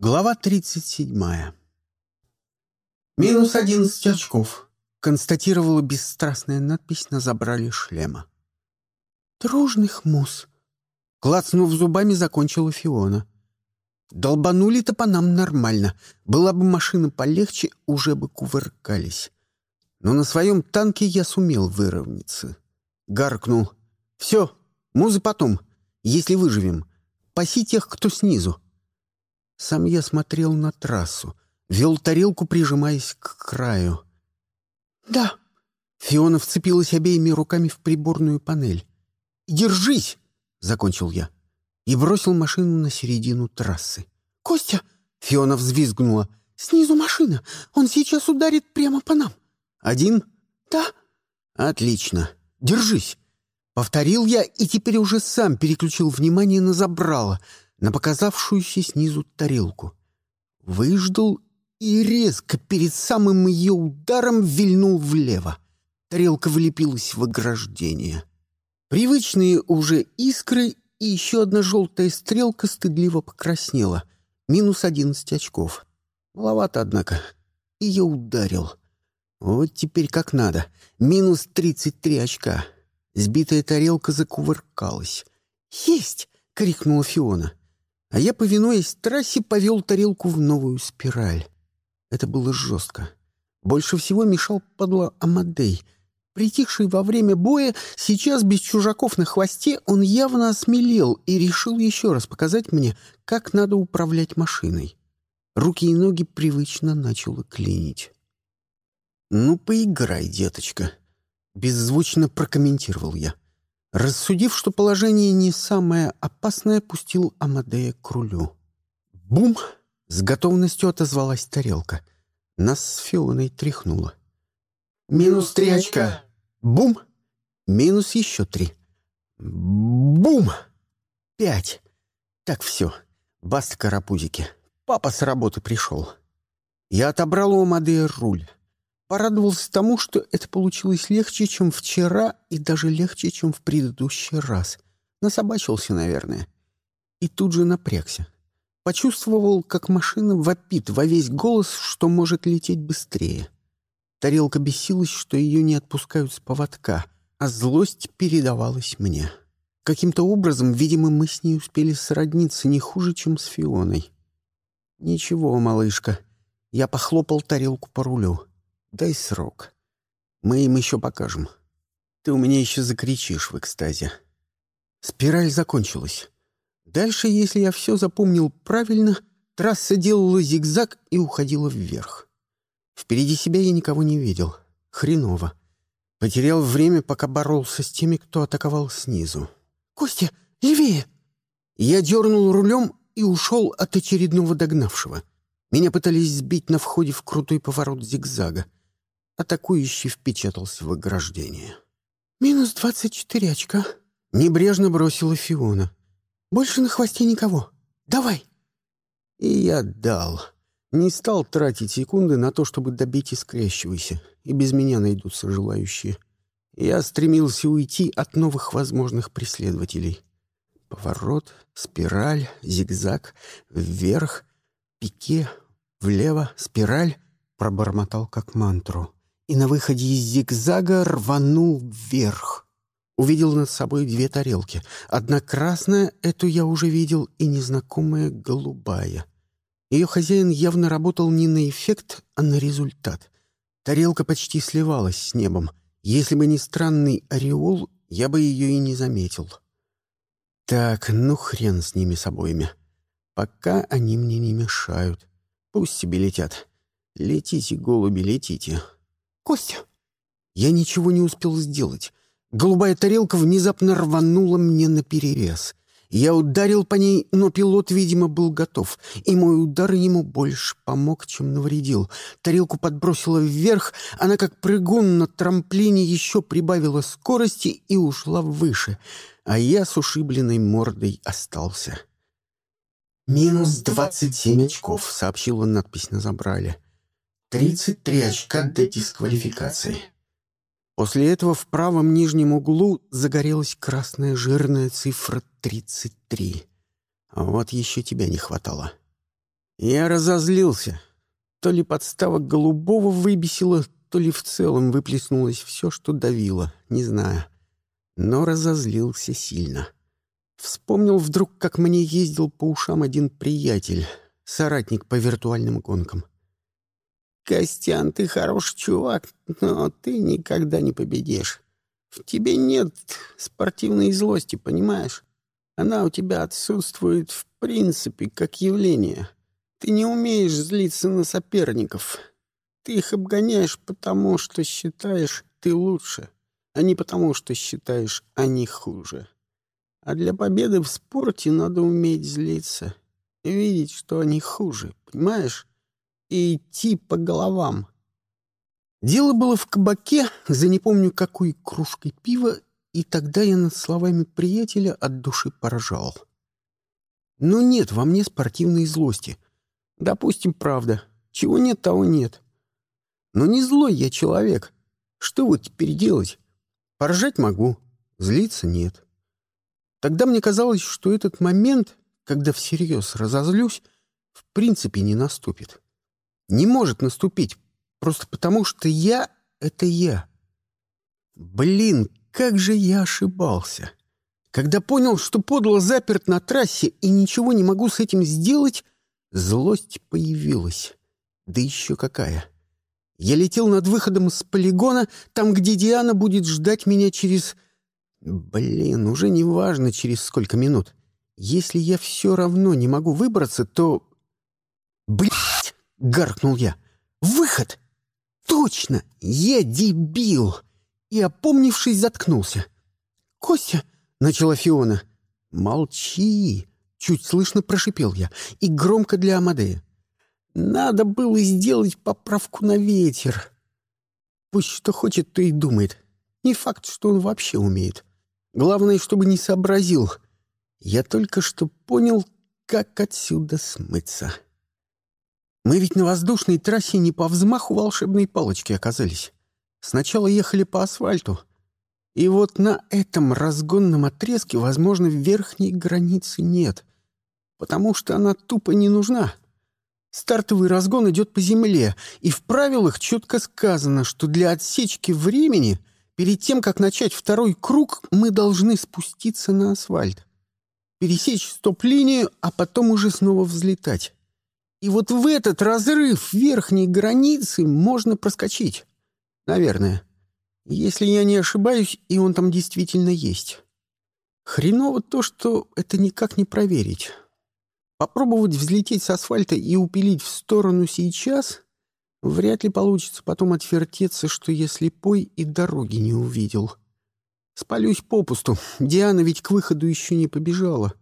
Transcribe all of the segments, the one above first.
Глава 37. «Минус одиннадцать очков», — констатировала бесстрастная надпись на забрале шлема. «Дружный хмус», — клацнув зубами, закончила Фиона. «Долбанули-то по нам нормально. Была бы машина полегче, уже бы кувыркались. Но на своем танке я сумел выровняться». Гаркнул. «Все, музы потом, если выживем. Паси тех, кто снизу». Сам я смотрел на трассу, вел тарелку, прижимаясь к краю. «Да». Фиона вцепилась обеими руками в приборную панель. «Держись!» — закончил я. И бросил машину на середину трассы. «Костя!» — Фиона взвизгнула. «Снизу машина! Он сейчас ударит прямо по нам!» «Один?» «Да». «Отлично. Держись!» Повторил я и теперь уже сам переключил внимание на забрало — на показавшуюся снизу тарелку. Выждал и резко перед самым ее ударом вильнул влево. Тарелка влепилась в ограждение. Привычные уже искры и еще одна желтая стрелка стыдливо покраснела. Минус одиннадцать очков. Маловато, однако. И я ударил. Вот теперь как надо. Минус тридцать три очка. Сбитая тарелка закувыркалась. «Есть!» — крикнула Фиона а я, повинуясь трассе, повел тарелку в новую спираль. Это было жестко. Больше всего мешал подло Амадей. Притихший во время боя, сейчас без чужаков на хвосте, он явно осмелел и решил еще раз показать мне, как надо управлять машиной. Руки и ноги привычно начало клинить. «Ну, поиграй, деточка», — беззвучно прокомментировал я. — Рассудив, что положение не самое опасное, пустил Амадея к рулю. «Бум!» — с готовностью отозвалась тарелка. Нас с Фионой тряхнуло. «Минус три очка!» «Бум!» «Минус еще три!» «Бум!» «Пять!» «Так все. Баста карапузики. Папа с работы пришел». Я отобрал у Амадея руль. Порадовался тому, что это получилось легче, чем вчера, и даже легче, чем в предыдущий раз. Насобачился, наверное. И тут же напрягся. Почувствовал, как машина вопит во весь голос, что может лететь быстрее. Тарелка бесилась, что ее не отпускают с поводка, а злость передавалась мне. Каким-то образом, видимо, мы с ней успели сродниться не хуже, чем с Фионой. «Ничего, малышка». Я похлопал тарелку по рулю. Дай срок. Мы им еще покажем. Ты у меня еще закричишь в экстазе. Спираль закончилась. Дальше, если я все запомнил правильно, трасса делала зигзаг и уходила вверх. Впереди себя я никого не видел. Хреново. Потерял время, пока боролся с теми, кто атаковал снизу. «Костя, левее!» Я дернул рулем и ушел от очередного догнавшего. Меня пытались сбить на входе в крутой поворот зигзага. Атакующий впечатался в ограждение. «Минус двадцать четыре очка», — небрежно бросила Фиона. «Больше на хвосте никого. Давай!» И я дал. Не стал тратить секунды на то, чтобы добить искрящегося, и без меня найдутся желающие. Я стремился уйти от новых возможных преследователей. Поворот, спираль, зигзаг, вверх, пике, влево, спираль, пробормотал как мантру и на выходе из зигзага рванул вверх. Увидел над собой две тарелки. Одна красная, эту я уже видел, и незнакомая голубая. Ее хозяин явно работал не на эффект, а на результат. Тарелка почти сливалась с небом. Если бы не странный ореол, я бы ее и не заметил. Так, ну хрен с ними с обоими. Пока они мне не мешают. Пусть себе летят. Летите, голуби, летите. «Костя!» Я ничего не успел сделать. Голубая тарелка внезапно рванула мне на перерез. Я ударил по ней, но пилот, видимо, был готов, и мой удар ему больше помог, чем навредил. Тарелку подбросила вверх, она как прыгун на трамплине еще прибавила скорости и ушла выше, а я с ушибленной мордой остался. «Минус двадцать семь очков», — сообщила надпись на забрале. 33 очка до дисквалификации. После этого в правом нижнем углу загорелась красная жирная цифра 33. А вот еще тебя не хватало. Я разозлился. То ли подстава голубого выбесила, то ли в целом выплеснулось все, что давило, не знаю. Но разозлился сильно. Вспомнил вдруг, как мне ездил по ушам один приятель, соратник по виртуальным гонкам. «Костян, ты хороший чувак, но ты никогда не победишь. В тебе нет спортивной злости, понимаешь? Она у тебя отсутствует в принципе как явление. Ты не умеешь злиться на соперников. Ты их обгоняешь потому, что считаешь ты лучше, а не потому, что считаешь они хуже. А для победы в спорте надо уметь злиться и видеть, что они хуже, понимаешь? И идти по головам. Дело было в кабаке за не помню какой кружкой пива, и тогда я над словами приятеля от души поражал. Но нет во мне спортивной злости. Допустим, правда. Чего нет, того нет. Но не злой я человек. Что вот теперь делать? Поржать могу, злиться нет. Тогда мне казалось, что этот момент, когда всерьез разозлюсь, в принципе не наступит. Не может наступить, просто потому что я — это я. Блин, как же я ошибался. Когда понял, что подло заперт на трассе и ничего не могу с этим сделать, злость появилась. Да еще какая! Я летел над выходом с полигона, там, где Диана будет ждать меня через... Блин, уже не важно, через сколько минут. Если я все равно не могу выбраться, то... Блять! — гаркнул я. «Выход! Точно! Я дебил!» И, опомнившись, заткнулся. «Костя!» — начала Фиона. «Молчи!» — чуть слышно прошипел я. И громко для Амадея. «Надо было сделать поправку на ветер. Пусть что хочет, то и думает. Не факт, что он вообще умеет. Главное, чтобы не сообразил. Я только что понял, как отсюда смыться». Мы ведь на воздушной трассе не по взмаху волшебной палочки оказались. Сначала ехали по асфальту. И вот на этом разгонном отрезке, возможно, верхней границы нет. Потому что она тупо не нужна. Стартовый разгон идет по земле, и в правилах четко сказано, что для отсечки времени перед тем, как начать второй круг, мы должны спуститься на асфальт. Пересечь стоп-линию, а потом уже снова взлетать. И вот в этот разрыв верхней границы можно проскочить. Наверное. Если я не ошибаюсь, и он там действительно есть. Хреново то, что это никак не проверить. Попробовать взлететь с асфальта и упилить в сторону сейчас вряд ли получится потом отвертеться, что я слепой и дороги не увидел. Спалюсь попусту. Диана ведь к выходу еще не побежала.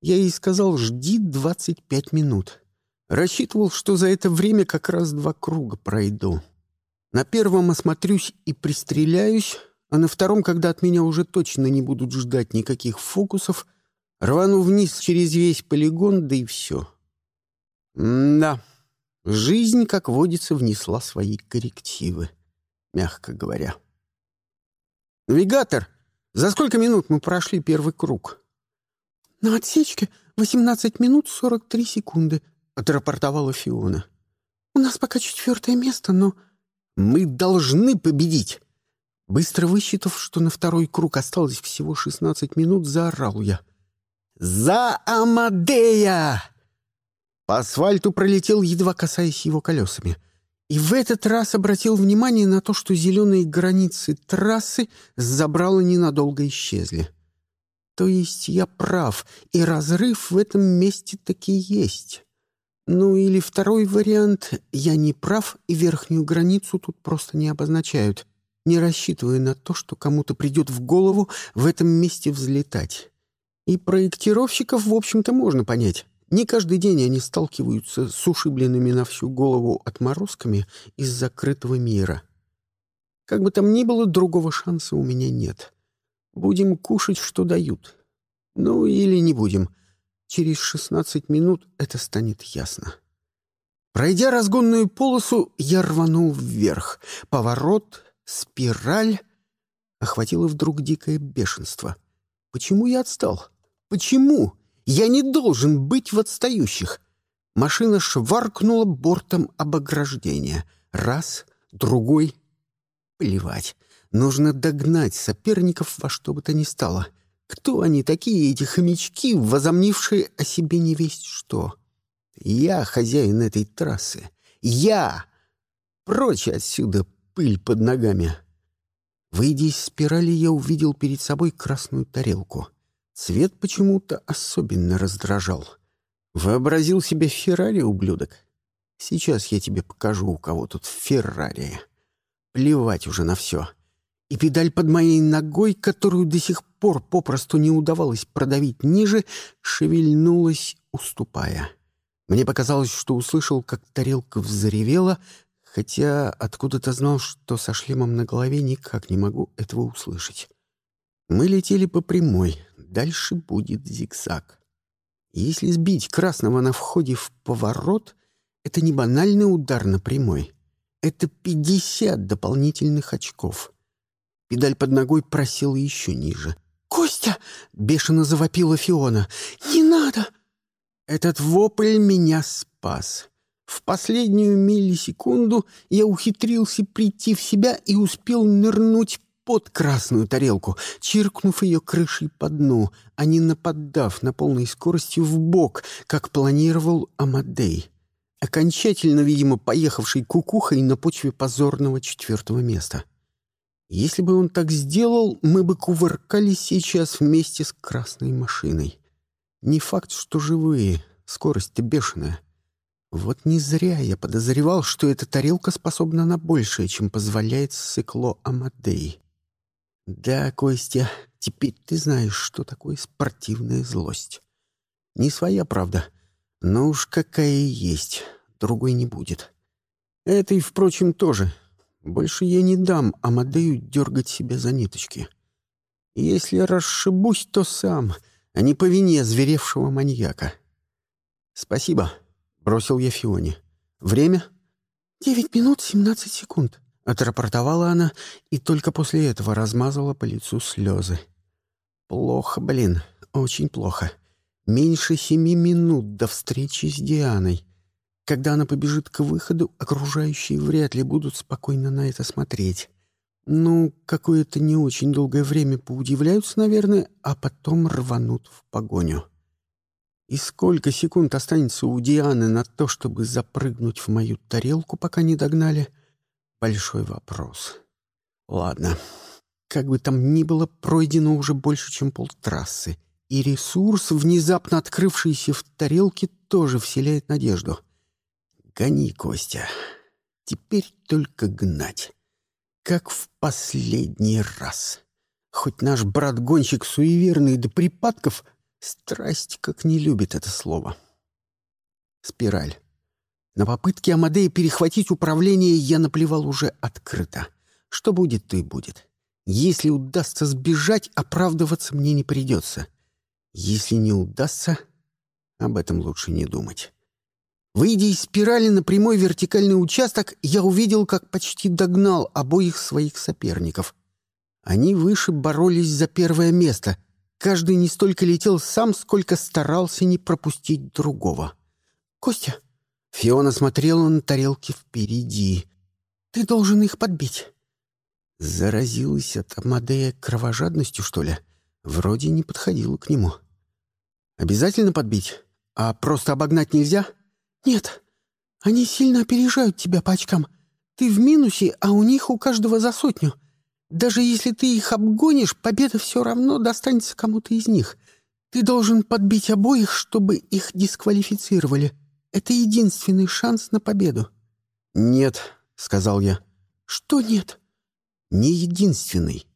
Я ей сказал «жди двадцать пять минут». Рассчитывал, что за это время как раз два круга пройду. На первом осмотрюсь и пристреляюсь, а на втором, когда от меня уже точно не будут ждать никаких фокусов, рвану вниз через весь полигон, да и все. Да, жизнь, как водится, внесла свои коррективы, мягко говоря. «Навигатор, за сколько минут мы прошли первый круг?» «На отсечке 18 минут 43 секунды», — отрапортовала Фиона. «У нас пока четвертое место, но...» «Мы должны победить!» Быстро высчитав, что на второй круг осталось всего шестнадцать минут, заорал я. «За Амадея!» По асфальту пролетел, едва касаясь его колесами. И в этот раз обратил внимание на то, что зеленые границы трассы с забрала ненадолго исчезли. То есть я прав, и разрыв в этом месте таки есть. Ну или второй вариант — я не прав, и верхнюю границу тут просто не обозначают, не рассчитывая на то, что кому-то придет в голову в этом месте взлетать. И проектировщиков, в общем-то, можно понять. Не каждый день они сталкиваются с ушибленными на всю голову отморозками из закрытого мира. Как бы там ни было, другого шанса у меня нет. Будем кушать, что дают. Ну или не будем — Через шестнадцать минут это станет ясно. Пройдя разгонную полосу, я рванул вверх. Поворот, спираль. Охватило вдруг дикое бешенство. Почему я отстал? Почему? Я не должен быть в отстающих. Машина шваркнула бортом об ограждение. Раз, другой. Плевать. Нужно догнать соперников во что бы то ни стало. Кто они такие, эти хомячки, возомнившие о себе не весть что? Я хозяин этой трассы. Я! Прочь отсюда, пыль под ногами. Выйдя из спирали, я увидел перед собой красную тарелку. Цвет почему-то особенно раздражал. Вообразил себе Феррари, ублюдок. Сейчас я тебе покажу, у кого тут Феррари. Плевать уже на все. И педаль под моей ногой, которую до сих пор попросту не удавалось продавить ниже, шевельнулась, уступая. Мне показалось, что услышал, как тарелка взревела, хотя откуда-то знал, что со шлемом на голове никак не могу этого услышать. Мы летели по прямой, дальше будет зигзаг. Если сбить красного на входе в поворот, это не банальный удар на прямой. Это 50 дополнительных очков. Педаль под ногой просела еще ниже. «Костя!» — бешено завопила Фиона. «Не надо!» Этот вопль меня спас. В последнюю миллисекунду я ухитрился прийти в себя и успел нырнуть под красную тарелку, чиркнув ее крышей по дну, а не нападав на полной скорости в бок, как планировал Амадей, окончательно, видимо, поехавший кукухой на почве позорного четвертого места. Если бы он так сделал, мы бы кувыркались сейчас вместе с красной машиной. Не факт, что живые, скорость-то бешеная. Вот не зря я подозревал, что эта тарелка способна на большее, чем позволяет сыкло Амадей. Да, Костя, теперь ты знаешь, что такое спортивная злость. Не своя, правда, но уж какая есть, другой не будет. Это и, впрочем, тоже. Больше я не дам Амадею дергать себя за ниточки. Если расшибусь, то сам, а не по вине зверевшего маньяка. Спасибо. Бросил я Фионе. «Время?» «Девять минут семнадцать секунд», — отрапортовала она и только после этого размазала по лицу слезы. «Плохо, блин, очень плохо. Меньше семи минут до встречи с Дианой. Когда она побежит к выходу, окружающие вряд ли будут спокойно на это смотреть. Ну, какое-то не очень долгое время поудивляются, наверное, а потом рванут в погоню». И сколько секунд останется у Дианы на то, чтобы запрыгнуть в мою тарелку, пока не догнали? Большой вопрос. Ладно. Как бы там ни было, пройдено уже больше, чем полтрассы. И ресурс, внезапно открывшийся в тарелке, тоже вселяет надежду. Гони, Костя. Теперь только гнать. Как в последний раз. Хоть наш брат-гонщик суеверный до припадков, Страсть как не любит это слово. Спираль. На попытке Амадея перехватить управление я наплевал уже открыто. Что будет, то и будет. Если удастся сбежать, оправдываться мне не придется. Если не удастся, об этом лучше не думать. Выйдя из спирали на прямой вертикальный участок, я увидел, как почти догнал обоих своих соперников. Они выше боролись за первое место, Каждый не столько летел сам, сколько старался не пропустить другого. «Костя!» Фиона смотрела на тарелки впереди. «Ты должен их подбить». Заразилась от Амадея кровожадностью, что ли? Вроде не подходила к нему. «Обязательно подбить? А просто обогнать нельзя?» «Нет. Они сильно опережают тебя по очкам. Ты в минусе, а у них у каждого за сотню. Даже если ты их обгонишь, победа все равно достанется кому-то из них. Ты должен подбить обоих, чтобы их дисквалифицировали. Это единственный шанс на победу». «Нет», — сказал я. «Что нет?» «Не единственный».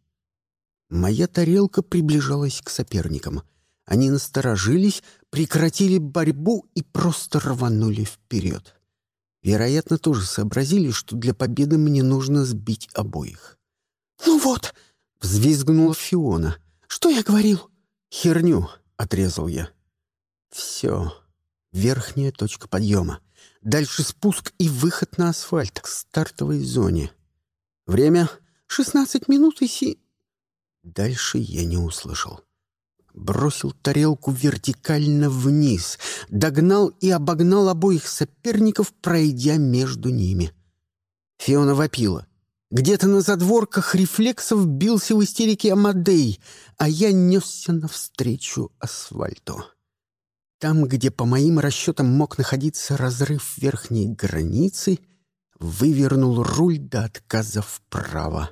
Моя тарелка приближалась к соперникам. Они насторожились, прекратили борьбу и просто рванули вперед. Вероятно, тоже сообразили, что для победы мне нужно сбить обоих. «Ну вот!» — взвизгнула Фиона. «Что я говорил?» «Херню!» — отрезал я. «Все. Верхняя точка подъема. Дальше спуск и выход на асфальт к стартовой зоне. Время — шестнадцать минут и си...» Дальше я не услышал. Бросил тарелку вертикально вниз, догнал и обогнал обоих соперников, пройдя между ними. Фиона вопила. Где-то на задворках рефлексов бился в истерике Амадей, а я несся навстречу асфальту. Там, где, по моим расчетам, мог находиться разрыв верхней границы, вывернул руль до отказа вправо.